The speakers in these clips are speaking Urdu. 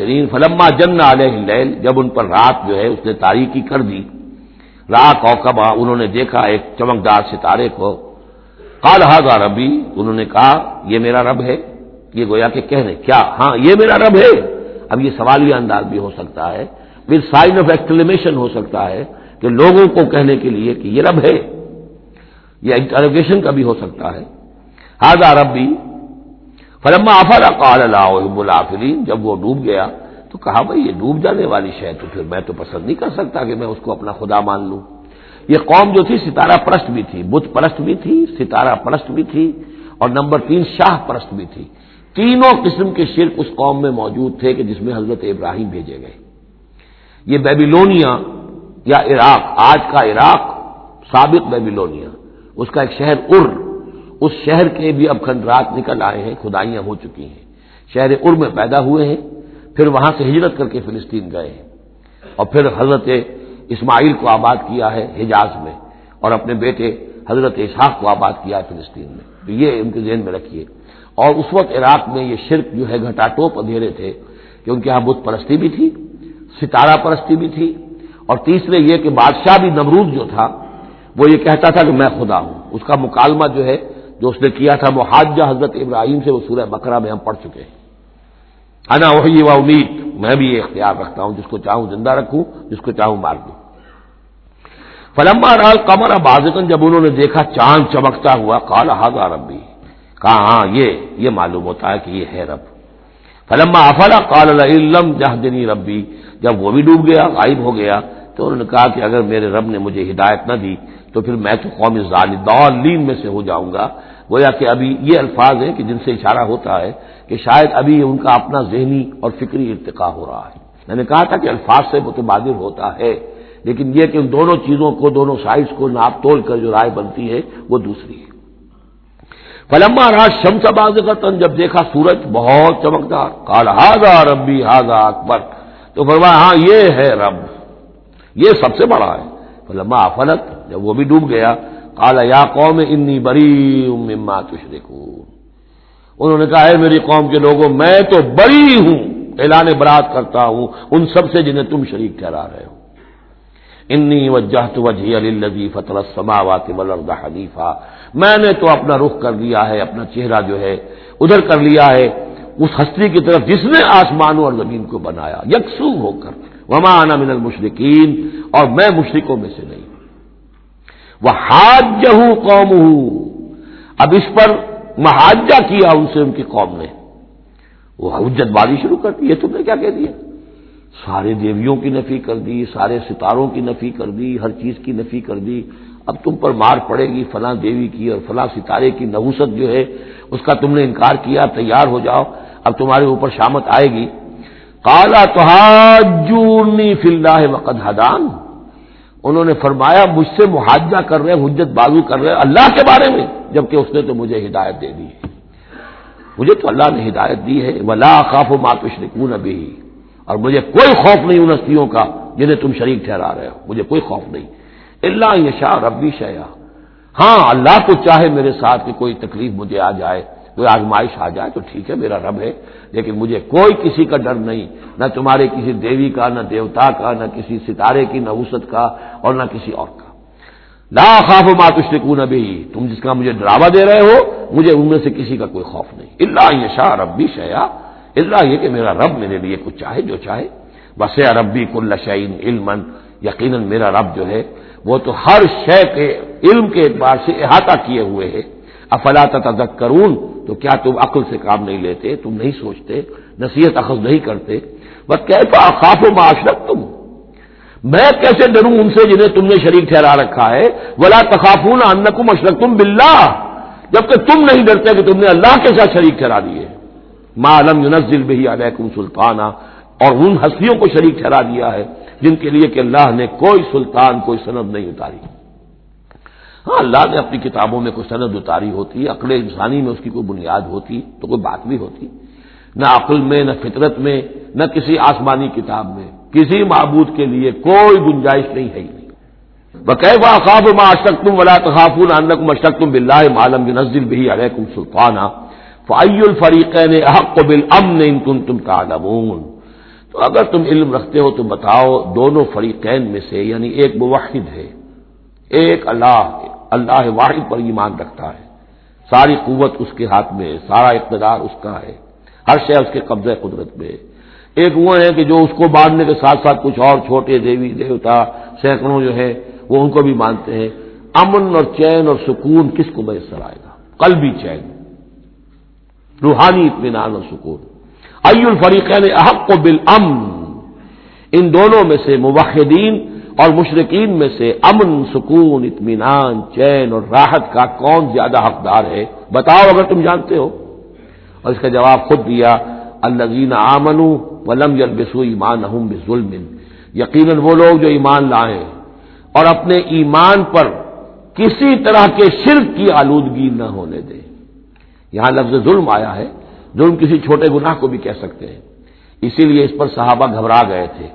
فلما جن علیہ جب ان پر رات جو ہے اس نے تاریخی کر دی رات اوقبا انہوں نے دیکھا ایک چمکدار ستارے کو۔ کال ہاگا ربی؟ انہوں نے کہا، یہ میرا رب ہے؟ یہ گویا کہ کہنے، کیا؟ ہاں یہ میرا رب ہے. اب یہ سوالیہ انداز بھی ہو سکتا ہے، پھر سائن آف ایکسکلیمیشن ہو سکتا ہے کہ لوگوں کو کہنے کے لیے کہ یہ رب ہے۔ یہ انٹروگیشن کا بھی ہو سکتا ہے۔ ہاضا ربی؟ فلما آفر قال اللہ العافرین جب وہ ڈوب گیا، تو کہا بھائی یہ ڈوب جانے والی شے تو پھر میں تو پسند نہیں کر سکتا کہ میں اس کو اپنا خدا مان لوں۔ یہ قوم جو تھی، ستارہ پرست بھی تھی، بت پرست بھی تھی، ستارہ پرست بھی تھی، اور نمبر تین شاہ پرست بھی تھی۔ تینوں قسم کے شرک اس قوم میں موجود تھے کہ جس میں حضرت ابراہیم بھیجے گئے۔ یہ بیبیلونیا یا عراق، آج کا عراق سابق بیبیلونیا، اس کا ایک شہر ار۔ اس شہر کے بھی اب کھنڈرات نکل آئے ہیں خدائیاں ہو چکی ہیں۔ شہر ار میں پیدا ہوئے ہیں، پھر وہاں سے ہجرت کر کے فلسطین گئے ہیں۔ اور پھر حضرت اسماعیل کو آباد کیا ہے حجاز میں، اور اپنے بیٹے حضرت اسحاق کو آباد کیا ہے فلسطین میں۔ تو یہ ان کے ذہن میں رکھیے۔ اور اس وقت عراق میں یہ شرک جو ہے، گھٹا ٹوپ اندھیرے تھے کہ ان کے یہاں بت پرستی بھی تھی، ستارہ پرستی بھی تھی۔ اور تیسرے یہ کہ بادشاہ بھی نمرود جو تھا، وہ یہ کہتا تھا کہ میں خدا ہوں۔ اس کا مکالمہ جو ہے جو اس نے کیا تھا محاجہ حضرت ابراہیم سے وہ سورہ بکرا میں ہم پڑھ چکے ہیں۔ انا وہی و امید، میں بھی یہ اختیار رکھتا ہوں، جس کو چاہوں زندہ رکھوں، جس کو چاہوں مار دوں۔ فلما رال قمر بازکن جب انہوں نے دیکھا چاند چمکتا ہوا کالا ہاگا ربی کہا ہاں یہ یہ معلوم ہوتا ہے کہ یہ ہے رب۔ فلما افلا کال علم جہدنی ربی جب وہ بھی ڈوب گیا، غائب ہو گیا، تو انہوں نے کہا کہ اگر میرے رب نے مجھے ہدایت نہ دی تو پھر میں تو قوم ظالین میں سے ہو جاؤں گا۔ گویا کہ ابھی یہ الفاظ ہیں کہ جن سے اشارہ ہوتا ہے کہ شاید ابھی ان کا اپنا ذہنی اور فکری ارتقا ہو رہا ہے۔ میں نے کہا تھا کہ الفاظ سے متبادل ہوتا ہے، لیکن یہ کہ ان دونوں چیزوں کو، دونوں سائڈس کو ناپ تول کر جو رائے بنتی ہے، وہ دوسری ہے۔ پلما راج شمس باز کا تن جب دیکھا سورج بہت چمکدار کال ہاضا ربی ہاضا اکبر۔ تو فرمایا ہاں یہ ہے رب۔ یہ سب سے بڑا ہے۔ فلما افلت جب وہ بھی ڈوب گیا کالا یا قوم انی بری مما تشرکون۔ انہوں نے کہا ہے میری قوم کے لوگوں، میں تو بری ہوں، اعلان برات کرتا ہوں، ان سب سے جنہیں تم شریک ٹھہرا رہے ہو۔ انی وجہ وجہ علی فتح سماوات حنیفہ میں نے تو اپنا رخ کر لیا ہے، اپنا چہرہ جو ہے، ادھر کر لیا ہے، اس ہستی کی طرف جس نے آسمانوں اور زمین کو بنایا، یکسو ہو کر۔ وما آنا من المشرقین اور میں مشرقوں میں سے نہیں۔ وہ حاج قوم اب اس پر محاجہ کیا ان سے ان کی قوم نے۔ وہ حجت بازی شروع کر دی، یہ تم نے کیا کہہ دیا؟ سارے دیویوں کی نفی کر دی، سارے ستاروں کی نفی کر دی، ہر چیز کی نفی کر دی۔ اب تم پر مار پڑے گی فلاں دیوی کی اور فلاں ستارے کی نوسط جو ہے، اس کا تم نے انکار کیا، تیار ہو جاؤ۔ اب تمہارے اوپر شامت آئے گی۔ کالا تو فی اللہ وقت حدان انہوں نے فرمایا، مجھ سے محاجہ کر رہے حجت بازو کر رہے اللہ کے بارے میں، جبکہ اس نے تو مجھے ہدایت دے دی ہے. مجھے تو اللہ نے ہدایت دی ہے، ولا خاف و ماتش نکون ابھی اور مجھے کوئی خوف نہیں ان ہستیوں کا، جنہیں تم شریک ٹھہرا رہے ہو، مجھے کوئی خوف نہیں۔ اللہ یہ ربی شیا ہاں اللہ کو چاہے میرے ساتھ کہ کوئی تکلیف مجھے آ جائے۔ کوئی آزمائش آ جائے تو ٹھیک ہے، میرا رب ہے، لیکن مجھے کوئی کسی کا ڈر نہیں، نہ تمہارے کسی دیوی کا، نہ دیوتا کا، نہ کسی ستارے کی، نہ وسط کا اور نہ کسی اور کا۔ لا خوف ماتشکون ابھی تم جس کا مجھے ڈراوا دے رہے ہو، مجھے ان میں سے کسی کا کوئی خوف نہیں۔ اللہ یہ شاہ ربی شیا اللہ یہ کہ میرا رب میرے لیے کچھ چاہے جو چاہے۔ بس ربی کل شعین علم یقیناً میرا رب جو ہے، وہ تو ہر شے کے علم کے اعتبار سے احاطہ کیے ہوئے ہے۔ افلا تذکرون تو کیا تم عقل سے کام نہیں لیتے؟ تم نہیں سوچتے، نصیحت اخذ نہیں کرتے۔ بس کہتا خاف و معاشرت تم؟ میں کیسے ڈروں ان سے جنہیں تم نے شریک ٹھہرا رکھا ہے؟ ولا تخافون انکم اشرک تم جبکہ تم نہیں ڈرتے کہ تم نے اللہ کے ساتھ شریک ٹھہرا دیے۔ معلوم یونزل بہی علیکم سلطانہ اور ان ہستیوں کو شریک ٹھہرا دیا ہے، جن کے لیے کہ اللہ نے کوئی سلطان، کوئی سند نہیں اتاری۔ ہاں اللہ نے اپنی کتابوں میں کوئی سند اتاری ہوتی، عقل انسانی میں اس کی کوئی بنیاد ہوتی، تو کوئی بات بھی ہوتی۔ نہ عقل میں، نہ فطرت میں، نہ کسی آسمانی کتاب میں، کسی معبود کے لیے کوئی گنجائش نہیں ہے۔ بقیبہ خواب ما اشتقتم ولا تخافون انکم اشتقتم باللہ معلم ينزل به علیکم سلطانا فائی الفریقین احق بالامن ان کنتم تعلمون۔ تو اگر تم علم رکھتے ہو تو بتاؤ، دونوں فریقین میں سے یعنی ایک موحد ہے، ایک اللہ اللہ واحد پر ایمان رکھتا ہے۔ ساری قوت اس کے ہاتھ میں ہے، سارا اقتدار اس کا ہے۔ ہر شے اس کے قبضے قدرت میں ہے۔ ایک وہ ہے کہ جو اس کو باندھنے کے ساتھ ساتھ کچھ اور چھوٹے دیوی، دیوتا، سینکڑوں جو ہے وہ ان کو بھی مانتے ہیں۔ امن اور چین اور سکون کس کو میسر آئے گا؟ کل بھی چین۔ روحانی اطمینان اور سکون۔ ای الفریقین احق و بال ان دونوں میں سے موحدین اور مشرقین میں سے امن، سکون، اطمینان، چین اور راحت کا کون زیادہ حقدار ہے؟ بتاؤ اگر تم جانتے ہو۔ اور اس کا جواب خود دیا الزین آمن ولم یلبسو ایمان ظلم یقیناً وہ لوگ جو ایمان لائیں اور اپنے ایمان پر کسی طرح کے شرک کی آلودگی نہ ہونے دیں یہاں لفظ ظلم آیا ہے۔ ظلم کسی چھوٹے گناہ کو بھی کہہ سکتے ہیں۔ اسی لیے اس پر صحابہ گھبرا گئے تھے۔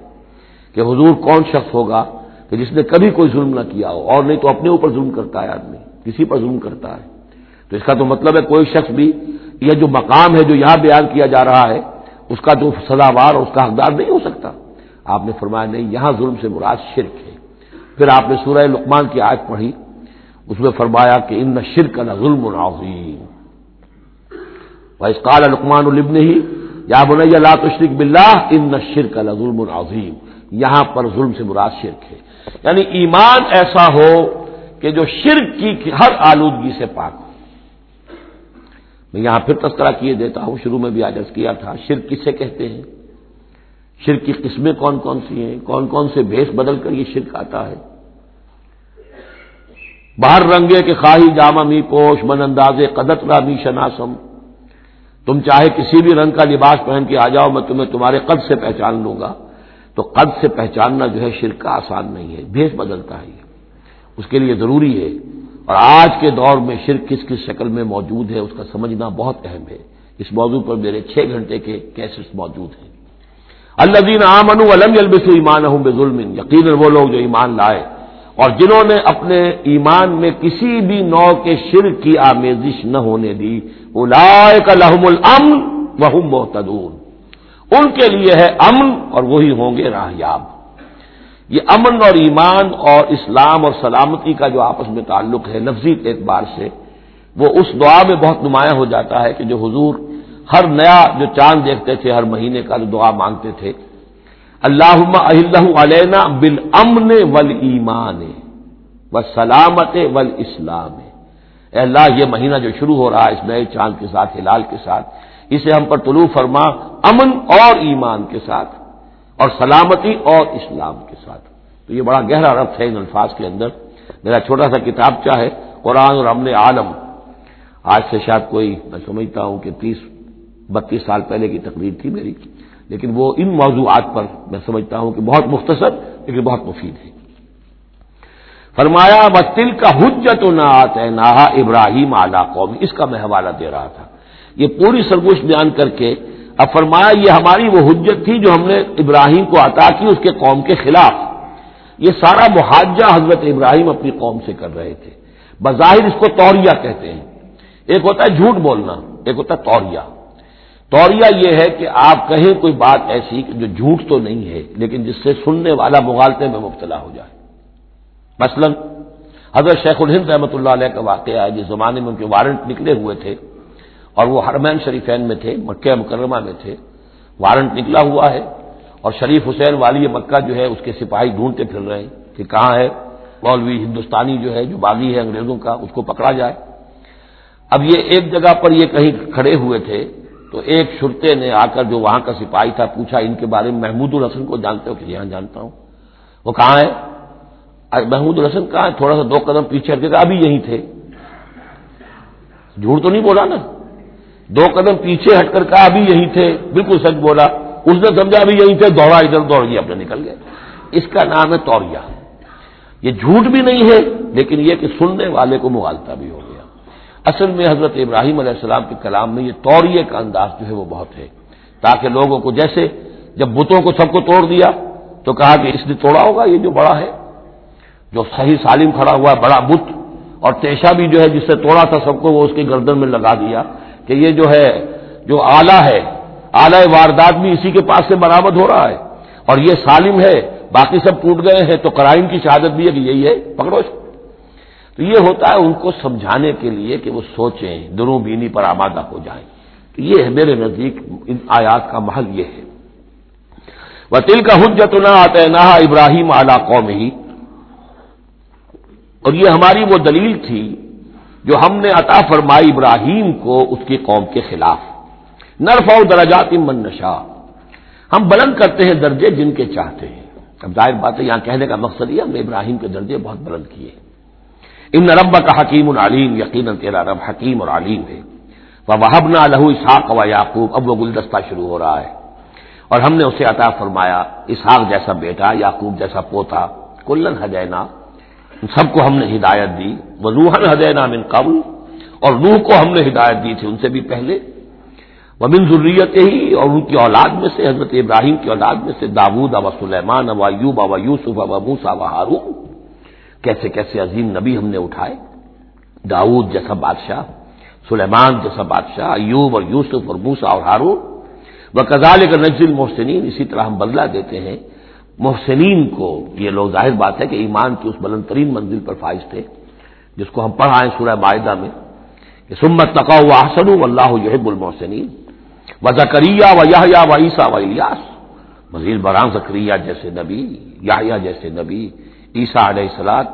کہ حضور کون شخص ہوگا کہ جس نے کبھی کوئی ظلم نہ کیا ہو اور نہیں تو اپنے اوپر ظلم کرتا ہے آدمی، کسی پر ظلم کرتا ہے۔ تو اس کا تو مطلب ہے کوئی شخص بھی یہ جو مقام ہے جو یہاں بیان کیا جا رہا ہے، اس کا جو سزاوار اور اس کا حقدار نہیں ہو سکتا۔ آپ نے فرمایا نہیں، یہاں ظلم سے مراد شرک ہے۔ پھر آپ نے سورہ لقمان کی آیت پڑھی، اس میں فرمایا کہ ان شرک نہ ظلم العظیم قال لقمان البن ہی یا بنیا لا تشرک باللہ ان شرک نہ ظلم العظیم یہاں پر ظلم سے مراد شرک ہے۔ یعنی ایمان ایسا ہو کہ جو شرک کی ہر آلودگی سے پاک ہو۔ میں یہاں پھر تذکرہ کیے دیتا ہوں، شروع میں بھی آجز کیا تھا، شرک کسے کہتے ہیں؟ شرک کی قسمیں کون کون سی ہیں؟ کون کون سے بھیس بدل کر یہ شرک آتا ہے؟ باہر رنگے کے خواہی جامہ می پوش، من انداز قدت را می شناسم۔ تم چاہے کسی بھی رنگ کا لباس پہن کے آ جاؤ، میں تمہیں تمہارے قد سے پہچان لوں گا۔ تو قد سے پہچاننا جو ہے شرک کا آسان نہیں ہے، بھیس بدلتا ہے یہ۔ اس کے لیے ضروری ہے، اور آج کے دور میں شرک کس کس شکل میں موجود ہے اس کا سمجھنا بہت اہم ہے۔ اس موضوع پر میرے چھ گھنٹے کے کیسٹ موجود ہیں۔ اللہ دین عامن علم البس ایمان ہوں بے ظلم یقیناً وہ لوگ جو ایمان لائے، اور جنہوں نے اپنے ایمان میں کسی بھی نو کے شرک کی آمیزش نہ ہونے دی لائے کا لحم الامن وہ محتدون ان کے لیے ہے امن اور وہی ہوں گے راہیاب یہ امن اور ایمان اور اسلام اور سلامتی کا جو آپس میں تعلق ہے، لفظی اعتبار سے، وہ اس دعا میں بہت نمایاں ہو جاتا ہے کہ جو حضور ہر نیا جو چاند دیکھتے تھے، ہر مہینے کا جو دعا مانگتے تھے۔ اللہ اہل علینا بال امن ول ایمان و سلامت ول اسلام اللہ، یہ مہینہ جو شروع ہو رہا ہے، اس نئے چاند کے ساتھ، ہلال کے ساتھ اسے ہم پر طلوع فرما امن اور ایمان کے ساتھ اور سلامتی اور اسلام کے ساتھ۔ تو یہ بڑا گہرا ربط ہے ان الفاظ کے اندر۔ میرا چھوٹا سا کتاب چاہے قرآن اور امن عالم۔ آج سے شاید کوئی، میں سمجھتا ہوں کہ تیس، بتیس سال پہلے کی تقریر تھی میری، لیکن وہ ان موضوعات پر میں سمجھتا ہوں کہ بہت مختصر لیکن بہت مفید ہے۔ فرمایا بتل کا حجت نہ آتے نہ ابراہیم اعلیٰ قومی اس کا میں حوالہ دے رہا تھا۔ یہ پوری سرگوش بیان کر کے اب فرمایا، یہ ہماری وہ حجت تھی جو ہم نے ابراہیم کو عطا کی اس کے قوم کے خلاف۔ یہ سارا محاجہ حضرت ابراہیم اپنی قوم سے کر رہے تھے۔ بظاہر اس کو توریا کہتے ہیں۔ ایک ہوتا ہے جھوٹ بولنا، ایک ہوتا ہے توریا توریا یہ ہے کہ آپ کہیں کوئی بات ایسی جو جھوٹ تو نہیں ہے، لیکن جس سے سننے والا مغالطے میں مبتلا ہو جائے۔ مثلا، حضرت شیخ الہند رحمۃ اللہ علیہ کا واقعہ ہے، جس زمانے میں ان کے وارنٹ نکلے ہوئے تھے۔ اور وہ حرمین شریفین میں تھے، مکہ مکرمہ میں تھے۔ وارنٹ نکلا ہوا ہے اور شریف حسین والی مکہ جو ہے، اس کے سپاہی ڈھونڈتے پھر رہے ہیں کہ کہاں ہے۔ مولوی ہندوستانی جو ہے، جو باغی ہے انگریزوں کا، اس کو پکڑا جائے۔ اب یہ ایک جگہ پر یہ کہیں کھڑے ہوئے تھے، تو ایک شرتے نے آ کر جو وہاں کا سپاہی تھا، پوچھا ان کے بارے میں، محمود الحسن کو جانتے ہو کہ یہاں جانتا ہوں۔ وہ کہاں ہے؟ محمود الحسن کہاں ہے؟ تھوڑا سا دو قدم پیچھے ہٹ کے ابھی یہی تھے۔ جھوٹ تو نہیں بولا نا؟ دو قدم پیچھے ہٹ کر کہا ابھی یہی تھے، بالکل سچ بولا۔ اس نے سمجھا ابھی یہی تھے، دوڑا ادھر، دوڑ گیا اپنے نکل گئے۔ اس کا نام ہے توریا یہ جھوٹ بھی نہیں ہے، لیکن یہ کہ سننے والے کو مغالتا بھی ہو گیا۔ اصل میں حضرت ابراہیم علیہ السلام کے کلام میں یہ توریے کا انداز جو ہے وہ بہت ہے۔ تاکہ لوگوں کو جیسے جب بتوں کو سب کو توڑ دیا، تو کہا کہ اس نے توڑا ہوگا، یہ جو بڑا ہے۔ جو صحیح سالم کھڑا ہوا ہے، بڑا بت اور تیشا بھی جو ہے جس سے توڑا تھا سب کو، وہ اس کے گردن میں لگا دیا۔ کہ یہ جو ہے، جو آلہ ہے اعلی واردات بھی اسی کے پاس سے برامد ہو رہا ہے۔ اور یہ سالم ہے، باقی سب ٹوٹ گئے ہیں، تو کرائم کی شہادت بھی ہے کہ یہی ہے، پکڑو اس کو۔ تو یہ ہوتا ہے ان کو سمجھانے کے لیے کہ وہ سوچیں دروں بینی پر آمادہ ہو جائیں۔ تو یہ ہے میرے نزدیک ان آیات کا محل یہ ہے۔ وہ تل کا حجت نہ آتے نہ ابراہیم اعلی قوم ہی اور یہ ہماری وہ دلیل تھی جو ہم نے عطا فرمائی ابراہیم کو اس کی قوم کے خلاف۔ نرف اور درجات من نشا ہم بلند کرتے ہیں درجے جن کے چاہتے ہیں۔ اب ظاہر بات ہے، یہاں کہنے کا مقصد یہ ہم نے ابراہیم کے درجے بہت بلند کیے۔ ان رب کا حکیم العلیم یقیناً تیرا رب حکیم اور علیم ہے۔ وہ نہ لہو اسحاق و یعقوب، اب وہ گلدستہ شروع ہو رہا ہے۔ اور ہم نے اسے عطا فرمایا، اسحاق جیسا بیٹا، یعقوب جیسا پوتا، کلن ہجینا سب کو ہم نے ہدایت دی۔ وہ روحن ہدینا من قبل۔ اور روح کو ہم نے ہدایت دی تھی ان سے بھی پہلے۔ وہ من ضروریت ہی اور ان کی اولاد میں سے، حضرت ابراہیم کی اولاد میں سے، داود ابا سلیمان ابا یوب ابا یوسف ابا موسا ابا ہارون۔ کیسے کیسے عظیم نبی ہم نے اٹھائے۔ داود جیسا بادشاہ، سلیمان جیسا بادشاہ، ایوب اور یوسف اور موسا اور ہارون۔ وہ کزال کا نزل محسنین اسی طرح ہم بدلا دیتے ہیں۔ محسنین کو یہ لوگ ظاہر بات ہے کہ ایمان کی اس بلند ترین منزل پر فائز تھے، جس کو ہم پڑھائیں سورہ معاہدہ میں، کہ سمت تقا و احسن اللہ یحب المحسنین و زکریہ و یا و عیسیٰ و الیاس مزید برآں زکریہ جیسے نبی یا جیسے نبی، عیسیٰ علیہ السلاد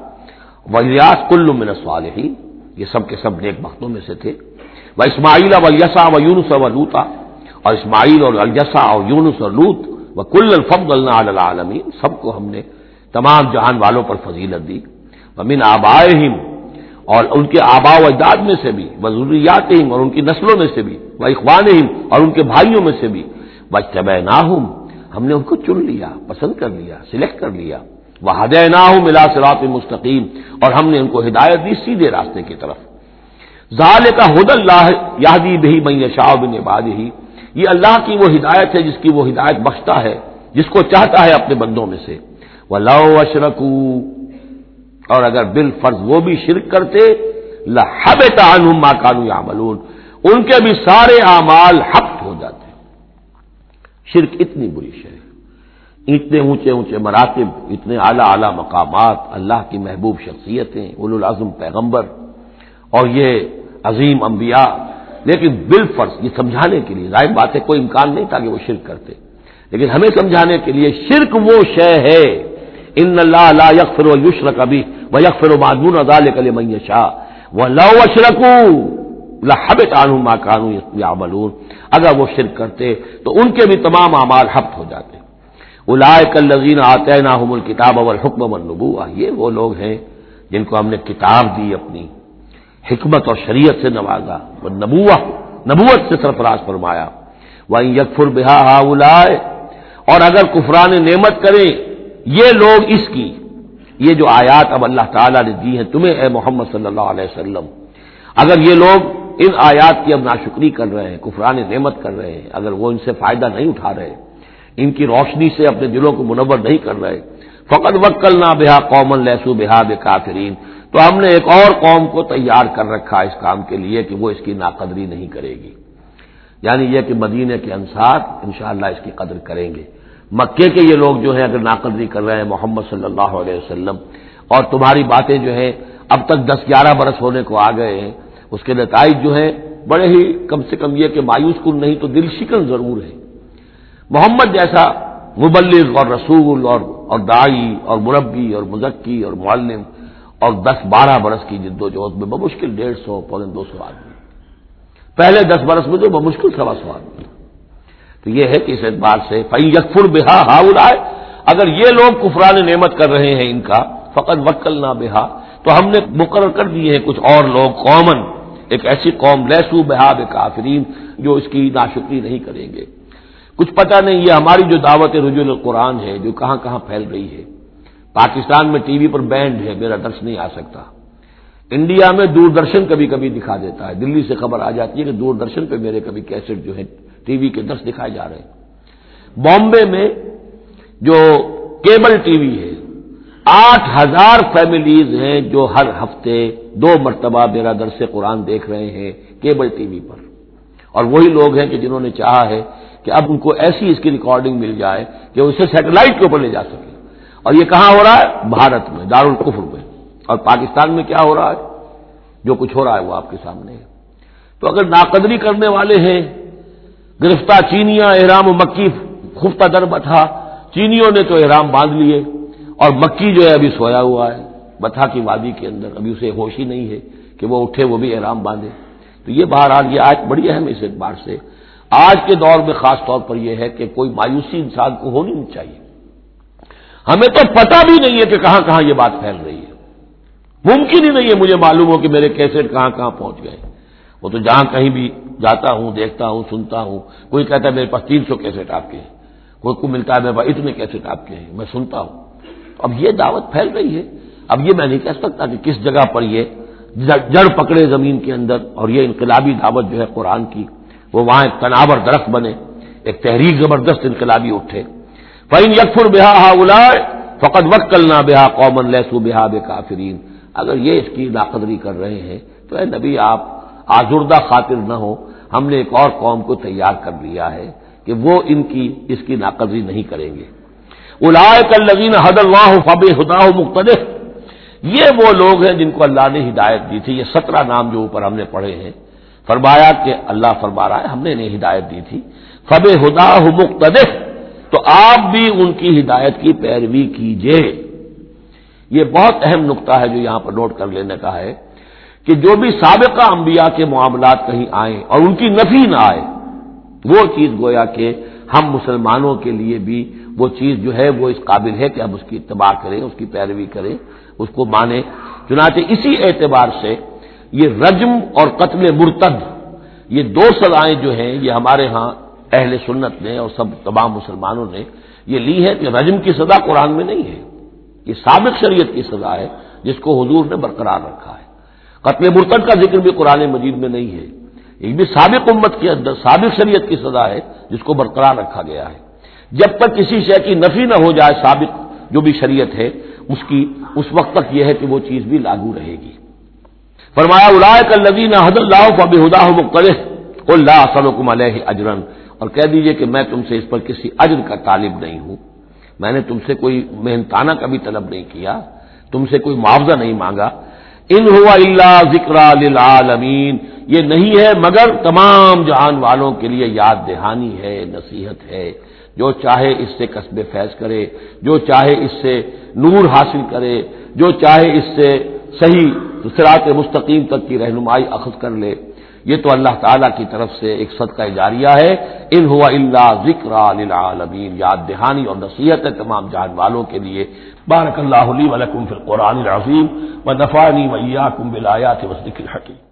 و الیاس کل من الصالحین۔ یہ سب کے سب نیک وقتوں میں سے تھے۔ وہ اسماعیل و یسا و یونس و لوتا اور اسماعیل اور الجسا اور یونس اور لوت وہ کل الفم اللہ عالمی سب کو ہم نے تمام جہان والوں پر فضیلت دی۔ من آبائے اور ان کے آبا و اجداد میں سے بھی وہ ضروریات اور ان کی نسلوں میں سے بھی وہ اخوان اور ان کے بھائیوں میں سے بھی۔ بچ نہ ہم نے ان کو چن لیا، پسند کر لیا سلیکٹ کر لیا۔ وہ ہدے نہ ہوں ملا سرات مستقیم اور ہم نے ان کو ہدایت دی سیدھے راستے کی طرف۔ ظال کا حد اللہ یادی بہی میں شاہ بن باد ہی یہ اللہ کی وہ ہدایت ہے جس کی وہ ہدایت بخشتا ہے، جس کو چاہتا ہے اپنے بندوں میں سے۔ وہ لو اشرکو اور اگر بال فرض وہ بھی شرک کرتے لہب تعلوم ماں کانو یا ان کے بھی سارے اعمال حفت ہو جاتے۔ شرک اتنی بری شے اتنے اونچے اونچے مراتب، اتنے اعلیٰ اعلیٰ مقامات، اللہ کی محبوب شخصیتیں اول العظم پیغمبر۔ اور یہ عظیم انبیاء لیکن بال فرض، یہ سمجھانے کے لیے، ظاہر بات ہے، کوئی امکان نہیں تھا کہ وہ شرک کرتے۔ لیکن ہمیں سمجھانے کے لیے شرک وہ شے ہے، ان اللہ یکفر و یشر کبھی وہ یکفر و معدون ادال کل شاہ وہ لو اشرکو لحب تعلوم کانو یا اگر وہ شرک کرتے تو ان کے بھی تمام اعمال حفت ہو جاتے۔ الائے کل لذین آتے نہ کتاب اول حکم یہ وہ لوگ ہیں جن کو ہم نے کتاب دی اپنی۔ حکمت اور شریعت سے نوازا، وہ نبوا نبوت سے سرفراز فرمایا۔ وہ یکفر بہا ہا اور اگر کفران نعمت کریں، یہ لوگ اس کی، یہ جو آیات اب اللہ تعالیٰ نے دی ہیں تمہیں، اے محمد صلی اللہ علیہ وسلم۔ اگر یہ لوگ ان آیات کی اب ناشکری کر رہے ہیں، کفران نعمت کر رہے ہیں، اگر وہ ان سے فائدہ نہیں اٹھا رہے، ان کی روشنی سے اپنے دلوں کو منور نہیں کر رہے فقط وکل نہ بہا قومن لہسو بہا بے کافرین تو ہم نے ایک اور قوم کو تیار کر رکھا اس کام کے لیے کہ وہ اس کی ناقدری نہیں کرے گی۔ یعنی یہ کہ مدینے کے انصار انشاءاللہ اس کی قدر کریں گے۔ مکے کے یہ لوگ جو ہیں اگر ناقدری کر رہے ہیں محمد صلی اللہ علیہ وسلم، اور تمہاری باتیں جو ہیں اب تک دس گیارہ برس ہونے کو آ گئے ہیں، اس کے نتائج جو ہیں بڑے ہی کم سے کم یہ کہ مایوس کن نہیں تو دل شکن ضرور ہے۔ محمد جیسا مبلغ اور رسول اور اور دائی اور مربی اور مزکی اور معلم اور دس بارہ برس کی جد و جہد میں بمشکل ڈیڑھ سو پونے دو سو آدمی۔ پہلے دس برس میں تو بمشکل سوا سو آدمی۔ تو یہ ہے کہ اس اعتبار سے فی یکفر بہا ہاؤل آئے اگر یہ لوگ کفران نعمت کر رہے ہیں ان کا فقط وکل نہ بہا تو ہم نے مقرر کر دیے ہیں کچھ اور لوگ قومن ایک ایسی قوم لہسو بہا بے کافرین جو اس کی ناشکری نہیں کریں گے۔ کچھ پتہ نہیں، یہ ہماری جو دعوت رجول القرآن ہے، جو کہاں کہاں پھیل رہی ہے۔ پاکستان میں ٹی وی پر بینڈ ہے، میرا درس نہیں آ سکتا۔ انڈیا میں دوردرشن کبھی کبھی دکھا دیتا ہے۔ دلی سے خبر آ جاتی ہے کہ دوردرشن پہ میرے کبھی کیسٹ جو ہے ٹی وی کے درس دکھائے جا رہے ہیں۔ بامبے میں جو کیبل ٹی وی ہے، آٹھ ہزار فیملیز ہیں جو ہر ہفتے دو مرتبہ میرا درس قرآن دیکھ رہے ہیں کیبل ٹی وی پر۔ اور وہی لوگ ہیں کہ جنہوں نے چاہا ہے کہ اب ان کو ایسی اس کی ریکارڈنگ مل جائے کہ اسے سیٹلائٹ کے اوپر لے جا سکے اور یہ کہاں ہو رہا ہے؟ بھارت میں دارالقفر میں۔ اور پاکستان میں کیا ہو رہا ہے؟ جو کچھ ہو رہا ہے وہ آپ کے سامنے ہے۔ تو اگر ناقدری کرنے والے ہیں، گرفتار چینیاں، احرام و مکی خفتہ در بٹھا، چینیوں نے تو احرام باندھ لیے اور مکی جو ہے ابھی سویا ہوا ہے۔ بتھا کی وادی کے اندر، ابھی اسے ہوش ہی نہیں ہے کہ وہ اٹھے، وہ بھی احرام باندھے۔ تو یہ بہرحال یہ آج بڑی اہم اس اعتبار سے۔ آج کے دور میں خاص طور پر یہ ہے کہ کوئی مایوسی انسان کو ہونی نہیں چاہیے۔ ہمیں تو پتہ بھی نہیں ہے کہ کہاں کہاں یہ بات پھیل رہی ہے۔ ممکن ہی نہیں ہے مجھے معلوم ہو کہ میرے کیسٹ کہاں کہاں پہنچ گئے۔ وہ تو جہاں کہیں بھی جاتا ہوں، دیکھتا ہوں، سنتا ہوں۔ کوئی کہتا ہے میرے پاس تین سو کیسٹ آپ کے ہیں۔ کوئی کو ملتا ہے میرے پاس اتنے کیسٹ آپ کے ہیں، میں سنتا ہوں۔ اب یہ دعوت پھیل رہی ہے۔ اب یہ میں نہیں کہہ سکتا کہ کس جگہ پر یہ جڑ پکڑے زمین کے اندر اور یہ انقلابی دعوت جو ہے قرآن کی، وہ وہاں ایک تناور درخت بنے، ایک تحریک زبردست انقلابی اٹھے۔ فعین یکفر بہا ہا فقط وقت کلنا بہا قومن لہسو بہا بے کافرین اگر یہ اس کی ناقدری کر رہے ہیں، تو اے نبی آپ آزردہ خاطر نہ ہو۔ ہم نے ایک اور قوم کو تیار کر لیا ہے کہ وہ ان کی اس کی ناقدری نہیں کریں گے۔ الزین حد اللہ فب خدا مختلف یہ وہ لوگ ہیں جن کو اللہ نے ہدایت دی تھی۔ یہ سترہ نام جو اوپر ہم نے پڑھے ہیں۔ فرمایا کہ اللہ فرما رہا ہے، ہم نے انہیں ہدایت دی تھی۔ فب ہدا مختلف تو آپ بھی ان کی ہدایت کی پیروی کیجیے یہ بہت اہم نقطہ ہے جو یہاں پر نوٹ کر لینے کا ہے کہ جو بھی سابقہ انبیاء کے معاملات کہیں آئیں اور ان کی نفی نہ آئے، وہ چیز گویا کہ ہم مسلمانوں کے لیے بھی وہ چیز جو ہے وہ اس قابل ہے کہ ہم اس کی اتباع کریں، اس کی پیروی کریں، اس کو مانیں۔ چنانچہ اسی اعتبار سے یہ رجم اور قتل مرتد، یہ دو سزائیں جو ہیں، یہ ہمارے ہاں اہل سنت نے اور سب تمام مسلمانوں نے یہ لی ہے کہ رجم کی سزا قرآن میں نہیں ہے۔ یہ سابق شریعت کی سزا ہے جس کو حضور نے برقرار رکھا ہے۔ قتل مرتد کا ذکر بھی قرآن مجید میں نہیں ہے۔ یہ بھی سابق امت کے اندر سابق شریعت کی سزا ہے جس کو برقرار رکھا گیا ہے۔ جب تک کسی شے کی نفی نہ ہو جائے سابق جو بھی شریعت ہے، اس کی اس وقت تک یہ ہے کہ وہ چیز بھی لاگو رہے گی۔ فرمایا الاائے کل نبی نہ حد اللہ فب ہدا مختلف اللہ سلکم علیہ اجرن اور کہہ دیجیے کہ میں تم سے اس پر کسی اجر کا طالب نہیں ہوں۔ میں نے تم سے کوئی محنتانہ کبھی طلب نہیں کیا، تم سے کوئی معاوضہ نہیں مانگا۔ ان ہوا اللہ ذکر للعالمین۔ یہ نہیں ہے مگر تمام جہان والوں کے لیے یاد دہانی ہے، نصیحت ہے۔ جو چاہے اس سے قصب فیض کرے، جو چاہے اس سے نور حاصل کرے، جو چاہے اس سے صحیح سرات مستقیم تک کی رہنمائی اخذ کر لے۔ یہ تو اللہ تعالیٰ کی طرف سے ایک صدقہ جاریہ ہے۔ ان ہوا اللہ ذکر للعالمین۔ یاد دہانی اور نصیحت ہے تمام جان والوں کے لیے۔ بارک اللہ علی ولکم فی القرآن العظیم۔ و نفانی ویاکم بالآیات و ذکر حکیم